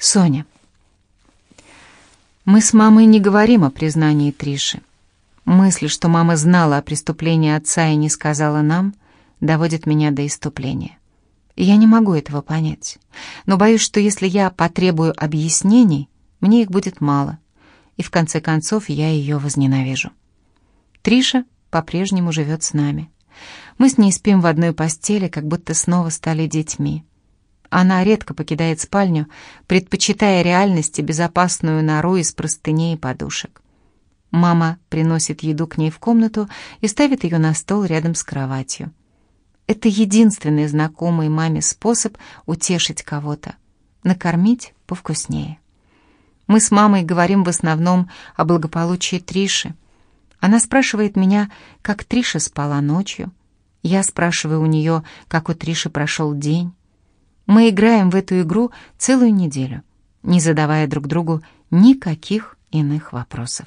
Соня. Мы с мамой не говорим о признании Триши. Мысль, что мама знала о преступлении отца и не сказала нам, доводит меня до иступления. Я не могу этого понять, но боюсь, что если я потребую объяснений, мне их будет мало, и в конце концов я ее возненавижу. Триша по-прежнему живет с нами. Мы с ней спим в одной постели, как будто снова стали детьми. Она редко покидает спальню, предпочитая реальности безопасную нору из простыней и подушек. Мама приносит еду к ней в комнату и ставит ее на стол рядом с кроватью. Это единственный знакомый маме способ утешить кого-то, накормить повкуснее. Мы с мамой говорим в основном о благополучии Триши. Она спрашивает меня, как Триша спала ночью. Я спрашиваю у нее, как у Триши прошел день. Мы играем в эту игру целую неделю, не задавая друг другу никаких иных вопросов.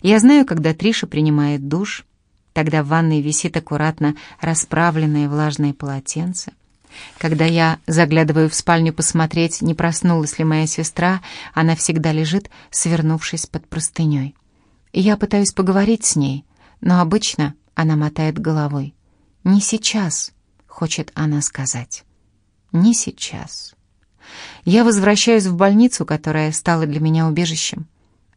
Я знаю, когда Триша принимает душ, тогда в ванной висит аккуратно расправленное влажное полотенце. Когда я заглядываю в спальню посмотреть, не проснулась ли моя сестра, она всегда лежит, свернувшись под простыней. я пытаюсь поговорить с ней, но обычно она мотает головой. «Не сейчас», — хочет она сказать не сейчас. Я возвращаюсь в больницу, которая стала для меня убежищем.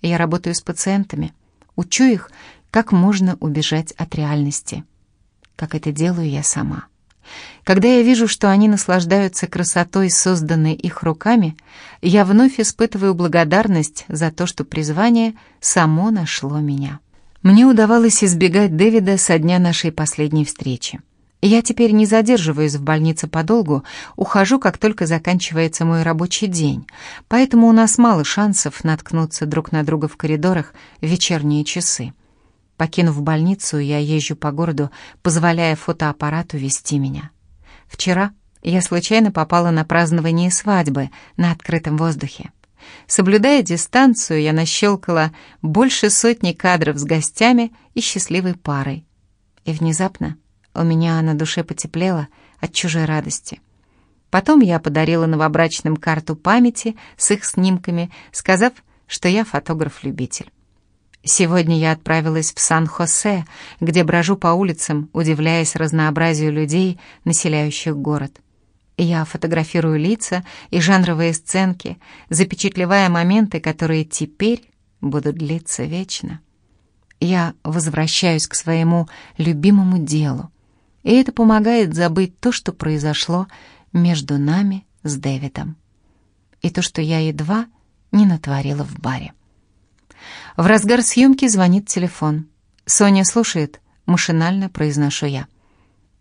Я работаю с пациентами, учу их, как можно убежать от реальности. Как это делаю я сама. Когда я вижу, что они наслаждаются красотой, созданной их руками, я вновь испытываю благодарность за то, что призвание само нашло меня. Мне удавалось избегать Дэвида со дня нашей последней встречи. Я теперь не задерживаюсь в больнице подолгу, ухожу, как только заканчивается мой рабочий день, поэтому у нас мало шансов наткнуться друг на друга в коридорах в вечерние часы. Покинув больницу, я езжу по городу, позволяя фотоаппарату вести меня. Вчера я случайно попала на празднование свадьбы на открытом воздухе. Соблюдая дистанцию, я нащелкала больше сотни кадров с гостями и счастливой парой. И внезапно у меня на душе потеплело от чужой радости. Потом я подарила новобрачным карту памяти с их снимками, сказав, что я фотограф-любитель. Сегодня я отправилась в Сан-Хосе, где брожу по улицам, удивляясь разнообразию людей, населяющих город. Я фотографирую лица и жанровые сценки, запечатлевая моменты, которые теперь будут длиться вечно. Я возвращаюсь к своему любимому делу, и это помогает забыть то, что произошло между нами с Дэвидом. И то, что я едва не натворила в баре. В разгар съемки звонит телефон. Соня слушает, машинально произношу я.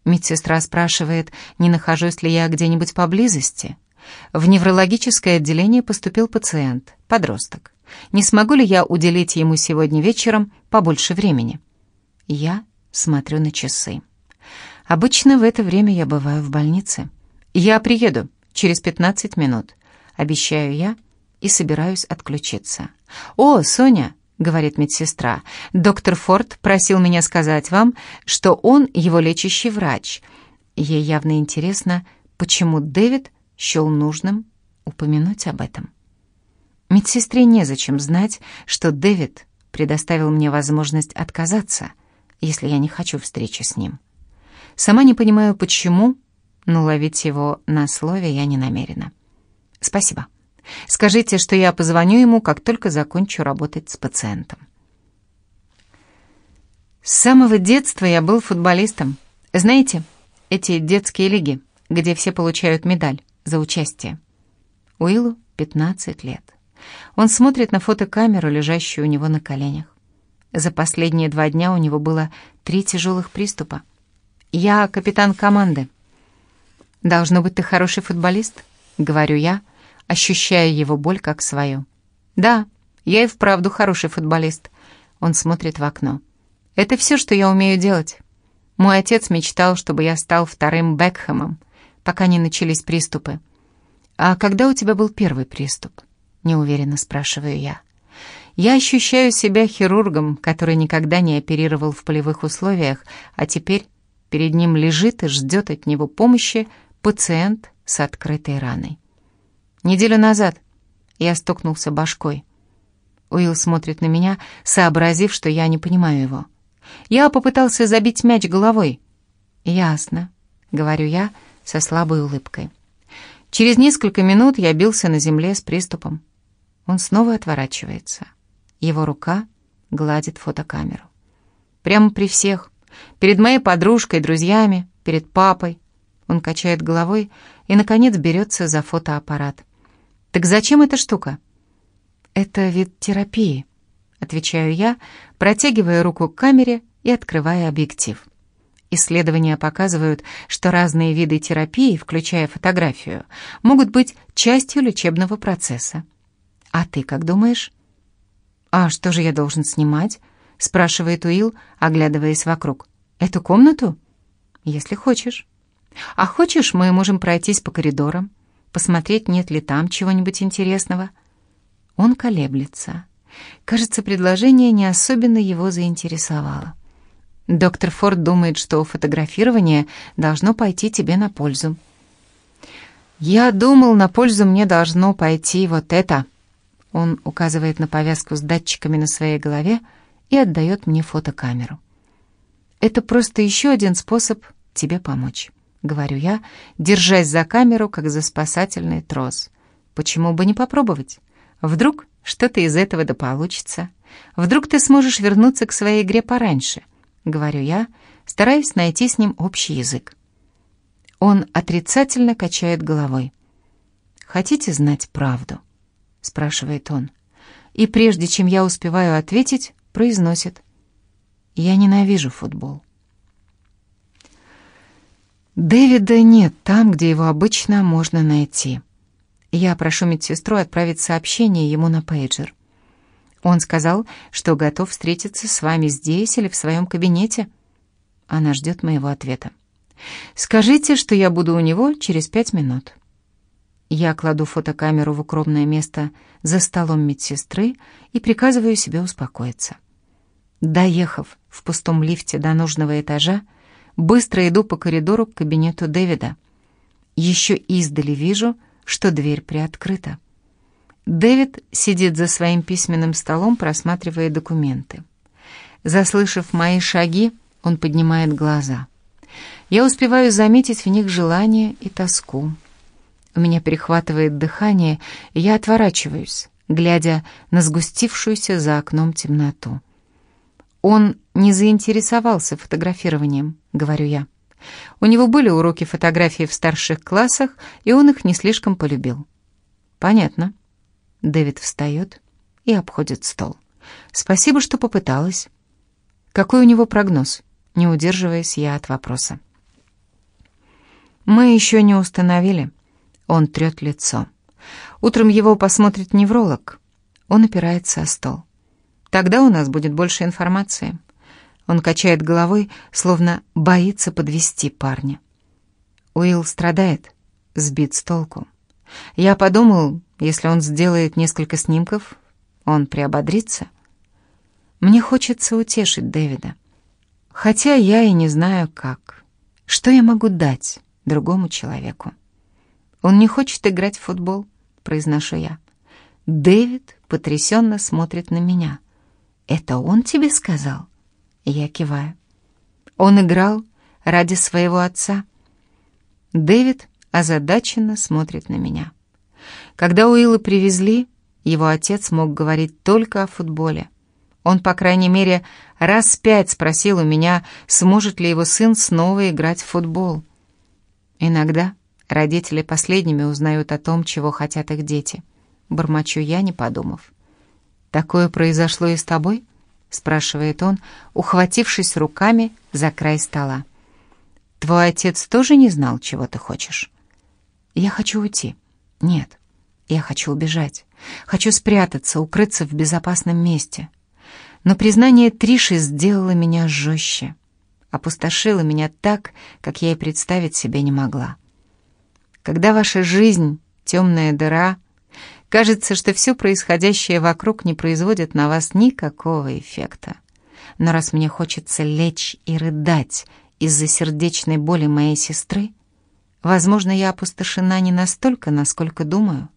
Медсестра спрашивает, не нахожусь ли я где-нибудь поблизости. В неврологическое отделение поступил пациент, подросток. Не смогу ли я уделить ему сегодня вечером побольше времени? Я смотрю на часы. Обычно в это время я бываю в больнице. Я приеду через 15 минут, обещаю я и собираюсь отключиться. «О, Соня!» — говорит медсестра. «Доктор Форд просил меня сказать вам, что он его лечащий врач. Ей явно интересно, почему Дэвид счел нужным упомянуть об этом. Медсестре незачем знать, что Дэвид предоставил мне возможность отказаться, если я не хочу встречи с ним». Сама не понимаю, почему, но ловить его на слове я не намерена. Спасибо. Скажите, что я позвоню ему, как только закончу работать с пациентом. С самого детства я был футболистом. Знаете, эти детские лиги, где все получают медаль за участие. Уиллу 15 лет. Он смотрит на фотокамеру, лежащую у него на коленях. За последние два дня у него было три тяжелых приступа. «Я капитан команды». «Должно быть, ты хороший футболист?» — говорю я, ощущая его боль как свою. «Да, я и вправду хороший футболист». Он смотрит в окно. «Это все, что я умею делать. Мой отец мечтал, чтобы я стал вторым Бекхэмом, пока не начались приступы. А когда у тебя был первый приступ?» — неуверенно спрашиваю я. Я ощущаю себя хирургом, который никогда не оперировал в полевых условиях, а теперь Перед ним лежит и ждет от него помощи пациент с открытой раной. Неделю назад Я стукнулся башкой. Уилл смотрит на меня, сообразив, что я не понимаю его. Я попытался забить мяч головой. «Ясно», — говорю я со слабой улыбкой. Через несколько минут я бился на земле с приступом. Он снова отворачивается. Его рука гладит фотокамеру. Прямо при всех. Перед моей подружкой, друзьями, перед папой. Он качает головой и, наконец, берется за фотоаппарат. «Так зачем эта штука?» «Это вид терапии», — отвечаю я, протягивая руку к камере и открывая объектив. Исследования показывают, что разные виды терапии, включая фотографию, могут быть частью лечебного процесса. А ты как думаешь? «А что же я должен снимать?» — спрашивает Уилл, оглядываясь вокруг. «Эту комнату?» «Если хочешь». «А хочешь, мы можем пройтись по коридорам, посмотреть, нет ли там чего-нибудь интересного?» Он колеблется. Кажется, предложение не особенно его заинтересовало. Доктор Форд думает, что фотографирование должно пойти тебе на пользу. «Я думал, на пользу мне должно пойти вот это», он указывает на повязку с датчиками на своей голове и отдает мне фотокамеру. «Это просто еще один способ тебе помочь», — говорю я, держась за камеру, как за спасательный трос. «Почему бы не попробовать? Вдруг что-то из этого да получится. Вдруг ты сможешь вернуться к своей игре пораньше», — говорю я, стараясь найти с ним общий язык. Он отрицательно качает головой. «Хотите знать правду?» — спрашивает он. И прежде чем я успеваю ответить, произносит. «Я ненавижу футбол». Дэвида нет там, где его обычно можно найти. Я прошу медсестру отправить сообщение ему на пейджер. Он сказал, что готов встретиться с вами здесь или в своем кабинете. Она ждет моего ответа. «Скажите, что я буду у него через пять минут». Я кладу фотокамеру в укромное место за столом медсестры и приказываю себе успокоиться. Доехав в пустом лифте до нужного этажа, быстро иду по коридору к кабинету Дэвида. Еще издали вижу, что дверь приоткрыта. Дэвид сидит за своим письменным столом, просматривая документы. Заслышав мои шаги, он поднимает глаза. Я успеваю заметить в них желание и тоску. У меня перехватывает дыхание, и я отворачиваюсь, глядя на сгустившуюся за окном темноту. Он не заинтересовался фотографированием, говорю я. У него были уроки фотографии в старших классах, и он их не слишком полюбил. Понятно. Дэвид встает и обходит стол. Спасибо, что попыталась. Какой у него прогноз? Не удерживаясь я от вопроса. Мы еще не установили. Он трет лицо. Утром его посмотрит невролог. Он опирается о стол. Тогда у нас будет больше информации. Он качает головой, словно боится подвести парня. Уилл страдает, сбит с толку. Я подумал, если он сделает несколько снимков, он приободрится. Мне хочется утешить Дэвида. Хотя я и не знаю, как. Что я могу дать другому человеку? «Он не хочет играть в футбол», — произношу я. Дэвид потрясенно смотрит на меня. «Это он тебе сказал?» Я киваю. «Он играл ради своего отца». Дэвид озадаченно смотрит на меня. Когда Уилла привезли, его отец мог говорить только о футболе. Он, по крайней мере, раз пять спросил у меня, сможет ли его сын снова играть в футбол. Иногда Родители последними узнают о том, чего хотят их дети. Бормочу я, не подумав. «Такое произошло и с тобой?» — спрашивает он, ухватившись руками за край стола. «Твой отец тоже не знал, чего ты хочешь?» «Я хочу уйти». «Нет, я хочу убежать. Хочу спрятаться, укрыться в безопасном месте». Но признание Триши сделало меня жестче, опустошило меня так, как я и представить себе не могла. Когда ваша жизнь — темная дыра, кажется, что все происходящее вокруг не производит на вас никакого эффекта. Но раз мне хочется лечь и рыдать из-за сердечной боли моей сестры, возможно, я опустошена не настолько, насколько думаю.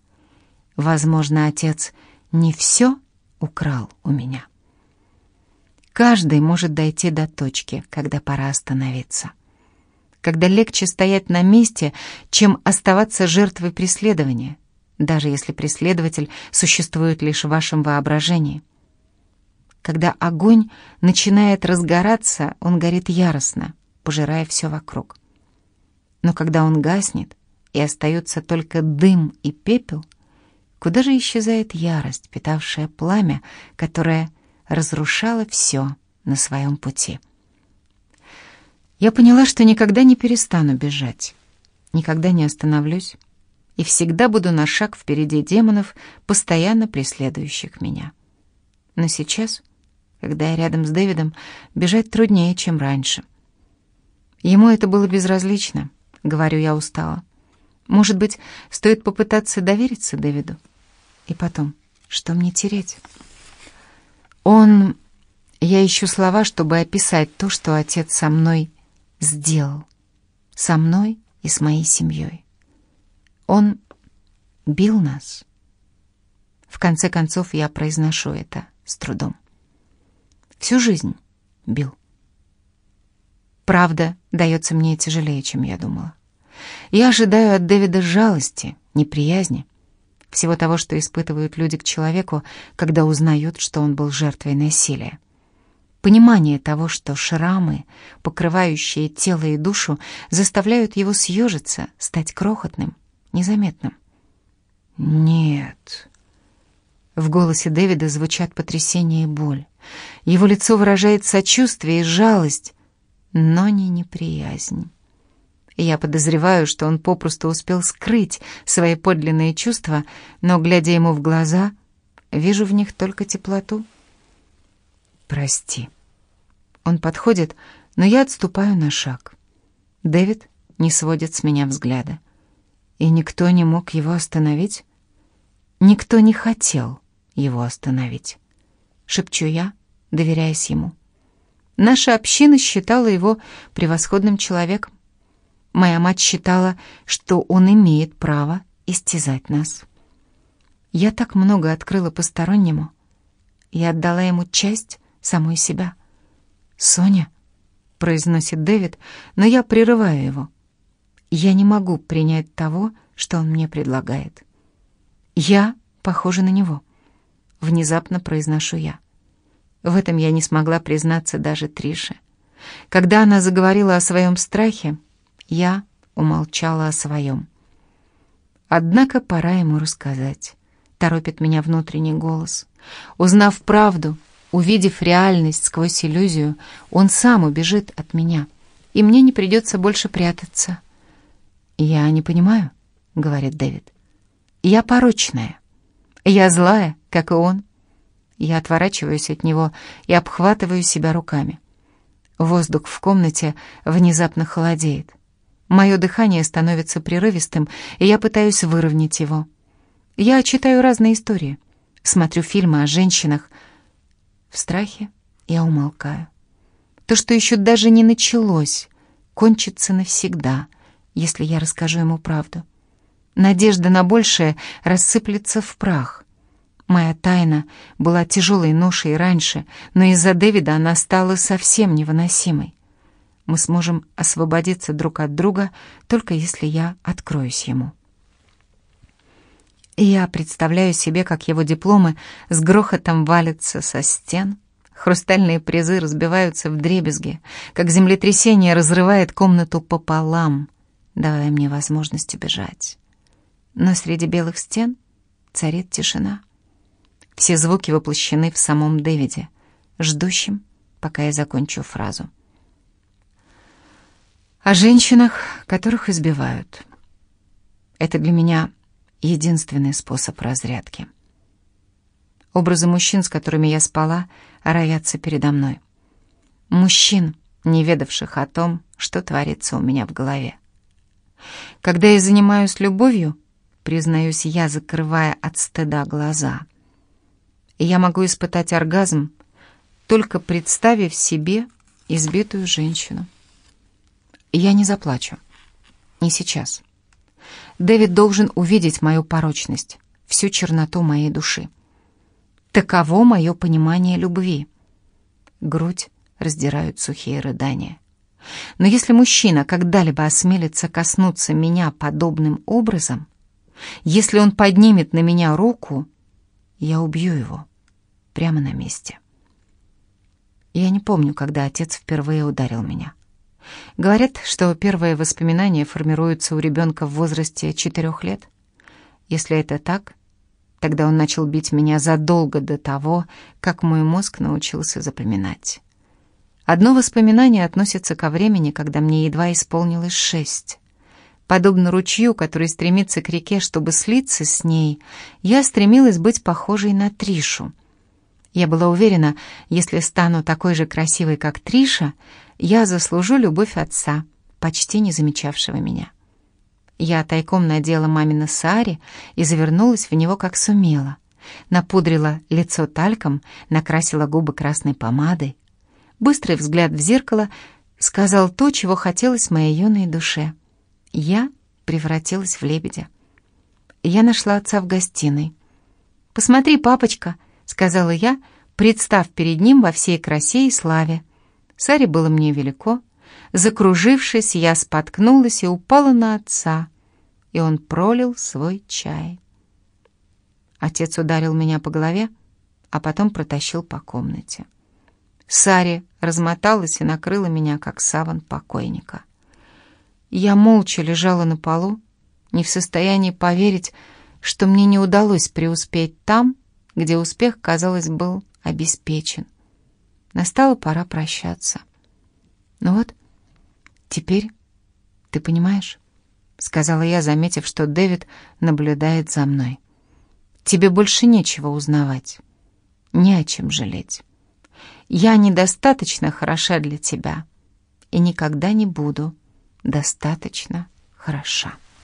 Возможно, отец не все украл у меня. Каждый может дойти до точки, когда пора остановиться. Когда легче стоять на месте, чем оставаться жертвой преследования, даже если преследователь существует лишь в вашем воображении. Когда огонь начинает разгораться, он горит яростно, пожирая все вокруг. Но когда он гаснет, и остается только дым и пепел, куда же исчезает ярость, питавшая пламя, которое разрушала все на своем пути. Я поняла, что никогда не перестану бежать, никогда не остановлюсь и всегда буду на шаг впереди демонов, постоянно преследующих меня. Но сейчас, когда я рядом с Дэвидом, бежать труднее, чем раньше. Ему это было безразлично, говорю я устало. Может быть, стоит попытаться довериться Дэвиду? И потом, что мне тереть? Он... Я ищу слова, чтобы описать то, что отец со мной сделал. Со мной и с моей семьей. Он бил нас. В конце концов, я произношу это с трудом. Всю жизнь бил. Правда дается мне тяжелее, чем я думала. Я ожидаю от Дэвида жалости, неприязни всего того, что испытывают люди к человеку, когда узнают, что он был жертвой насилия. Понимание того, что шрамы, покрывающие тело и душу, заставляют его съежиться, стать крохотным, незаметным. «Нет». В голосе Дэвида звучат потрясение и боль. Его лицо выражает сочувствие и жалость, но не неприязнь я подозреваю, что он попросту успел скрыть свои подлинные чувства, но, глядя ему в глаза, вижу в них только теплоту. «Прости». Он подходит, но я отступаю на шаг. Дэвид не сводит с меня взгляда. И никто не мог его остановить? Никто не хотел его остановить. Шепчу я, доверяясь ему. Наша община считала его превосходным человеком. Моя мать считала, что он имеет право истязать нас. Я так много открыла постороннему. Я отдала ему часть самой себя. «Соня», — произносит Дэвид, но я прерываю его. Я не могу принять того, что он мне предлагает. Я похожа на него. Внезапно произношу я. В этом я не смогла признаться даже Трише. Когда она заговорила о своем страхе, я умолчала о своем. Однако пора ему рассказать. Торопит меня внутренний голос. Узнав правду, увидев реальность сквозь иллюзию, он сам убежит от меня, и мне не придется больше прятаться. «Я не понимаю», — говорит Дэвид. «Я порочная. Я злая, как и он». Я отворачиваюсь от него и обхватываю себя руками. Воздух в комнате внезапно холодеет. Мое дыхание становится прерывистым, и я пытаюсь выровнять его. Я читаю разные истории, смотрю фильмы о женщинах. В страхе я умолкаю. То, что еще даже не началось, кончится навсегда, если я расскажу ему правду. Надежда на большее рассыплется в прах. Моя тайна была тяжелой ношей раньше, но из-за Дэвида она стала совсем невыносимой мы сможем освободиться друг от друга, только если я откроюсь ему. я представляю себе, как его дипломы с грохотом валятся со стен, хрустальные призы разбиваются в дребезги, как землетрясение разрывает комнату пополам, давая мне возможность убежать. Но среди белых стен царит тишина. Все звуки воплощены в самом Дэвиде, ждущем, пока я закончу фразу о женщинах, которых избивают. Это для меня единственный способ разрядки. Образы мужчин, с которыми я спала, роятся передо мной. Мужчин, не ведавших о том, что творится у меня в голове. Когда я занимаюсь любовью, признаюсь я, закрывая от стыда глаза, я могу испытать оргазм, только представив себе избитую женщину. Я не заплачу. Не сейчас. Дэвид должен увидеть мою порочность. всю черноту моей души. Таково мое понимание любви. Грудь раздирают сухие рыдания. Но если мужчина когда-либо осмелится коснуться меня подобным образом, если он поднимет на меня руку, я убью его прямо на месте. Я не помню, когда отец впервые ударил меня. Говорят, что первые воспоминания формируются у ребенка в возрасте четырех лет. Если это так, тогда он начал бить меня задолго до того, как мой мозг научился запоминать. Одно воспоминание относится ко времени, когда мне едва исполнилось шесть. Подобно ручью, который стремится к реке, чтобы слиться с ней, я стремилась быть похожей на Тришу. Я была уверена, если стану такой же красивой, как Триша, я заслужу любовь отца, почти не замечавшего меня. Я тайком надела мамино сари и завернулась в него как сумела. Напудрила лицо тальком, накрасила губы красной помадой. Быстрый взгляд в зеркало сказал то, чего хотелось моей юной душе — я превратилась в лебедя. Я нашла отца в гостиной. «Посмотри, папочка», — сказала я, представ перед ним во всей красе и славе. Саре было мне велико. Закружившись, я споткнулась и упала на отца, и он пролил свой чай. Отец ударил меня по голове, а потом протащил по комнате. Саре размоталась и накрыла меня, как саван покойника. Я молча лежала на полу, не в состоянии поверить, что мне не удалось преуспеть там, где успех, казалось, был обеспечен. Настала пора прощаться. Ну вот, теперь ты понимаешь, сказала я, заметив, что Дэвид наблюдает за мной. Тебе больше нечего узнавать, не о чем жалеть. Я недостаточно хороша для тебя и никогда не буду достаточно хороша.